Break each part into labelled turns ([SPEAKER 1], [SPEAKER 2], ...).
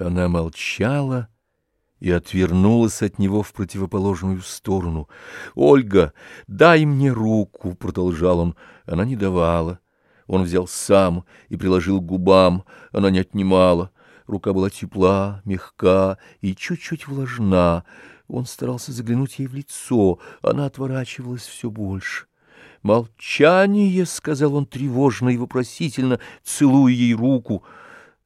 [SPEAKER 1] Она молчала и отвернулась от него в противоположную сторону. «Ольга, дай мне руку!» — продолжал он. Она не давала. Он взял сам и приложил к губам. Она не отнимала. Рука была тепла, мягка и чуть-чуть влажна. Он старался заглянуть ей в лицо. Она отворачивалась все больше. «Молчание!» — сказал он тревожно и вопросительно, целуя ей руку —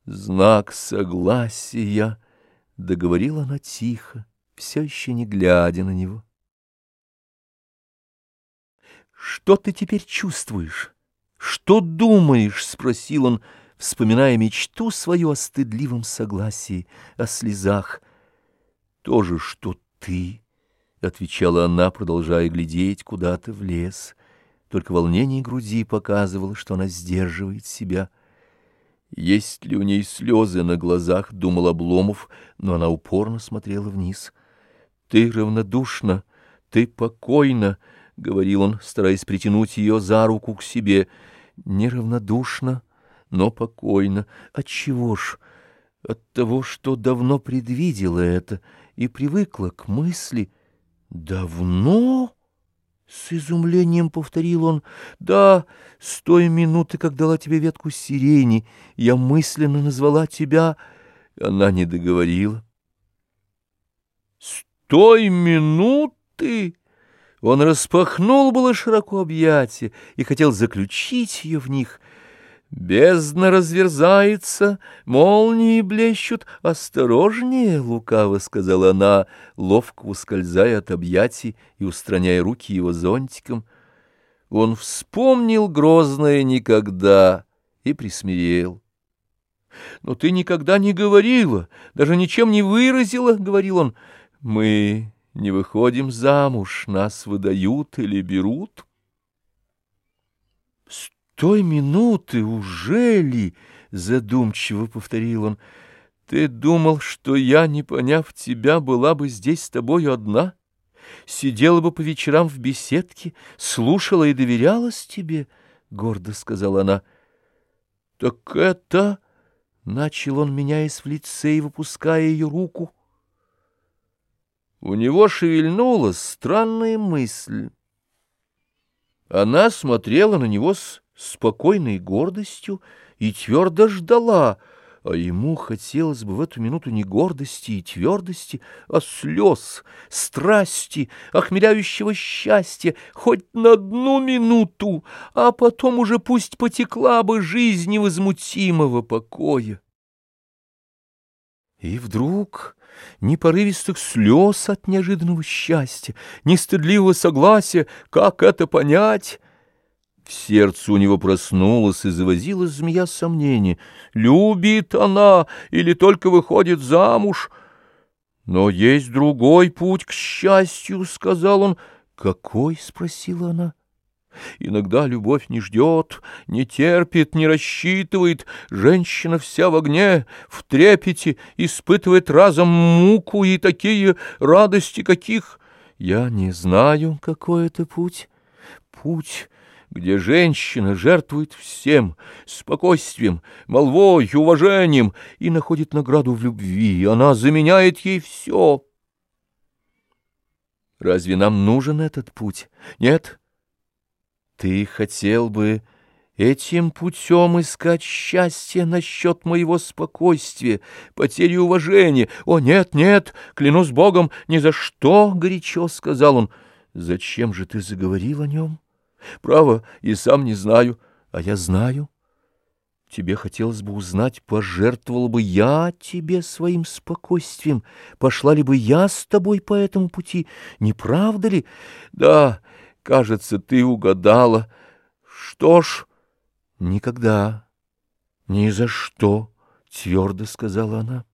[SPEAKER 1] Знак согласия, — договорила она тихо, все еще не глядя на него. «Что ты теперь чувствуешь? Что думаешь?» — спросил он, вспоминая мечту свою о стыдливом согласии, о слезах. «То же, что ты», — отвечала она, продолжая глядеть куда-то в лес. Только волнение груди показывало, что она сдерживает себя — есть ли у ней слезы на глазах, думал Обломов, но она упорно смотрела вниз. «Ты равнодушна, ты покойна», — говорил он, стараясь притянуть ее за руку к себе. «Неравнодушна, но покойна. Отчего ж? От того, что давно предвидела это и привыкла к мысли. Давно?» С изумлением повторил он. «Да, с той минуты, как дала тебе ветку сирени, я мысленно назвала тебя...» Она не договорила. «С той минуты...» Он распахнул было широко объятия и хотел заключить ее в них — Бездна разверзается, молнии блещут. Осторожнее, лукаво сказала она, ловко ускользая от объятий и устраняя руки его зонтиком. Он вспомнил грозное никогда и присмирел. «Но ты никогда не говорила, даже ничем не выразила, — говорил он. Мы не выходим замуж, нас выдают или берут» той минуты уже ли, — задумчиво повторил он, — ты думал, что я, не поняв тебя, была бы здесь с тобою одна? Сидела бы по вечерам в беседке, слушала и доверялась тебе, — гордо сказала она. — Так это... — начал он, меняясь в лице и выпуская ее руку. У него шевельнулась странная мысль. Она смотрела на него с спокойной гордостью и твердо ждала, а ему хотелось бы в эту минуту не гордости и твердости, а слез, страсти, охмеляющего счастья, хоть на одну минуту, а потом уже пусть потекла бы жизнь невозмутимого покоя. И вдруг ни порывистых слез от неожиданного счастья, ни стыдливого согласия, как это понять — в сердце у него проснулась и завозилась змея сомнения. Любит она или только выходит замуж? Но есть другой путь к счастью, — сказал он. Какой? — спросила она. Иногда любовь не ждет, не терпит, не рассчитывает. Женщина вся в огне, в трепете, испытывает разом муку и такие радости, каких... Я не знаю, какой это путь. Путь где женщина жертвует всем, спокойствием, молвой, уважением и находит награду в любви, она заменяет ей все. Разве нам нужен этот путь? Нет? Ты хотел бы этим путем искать счастье насчет моего спокойствия, потери уважения? О, нет, нет, клянусь Богом, ни за что, — горячо сказал он. Зачем же ты заговорил о нем? Право, и сам не знаю, а я знаю. Тебе хотелось бы узнать, пожертвовал бы я тебе своим спокойствием, пошла ли бы я с тобой по этому пути, не правда ли? Да, кажется, ты угадала. Что ж, никогда, ни за что, — твердо сказала она.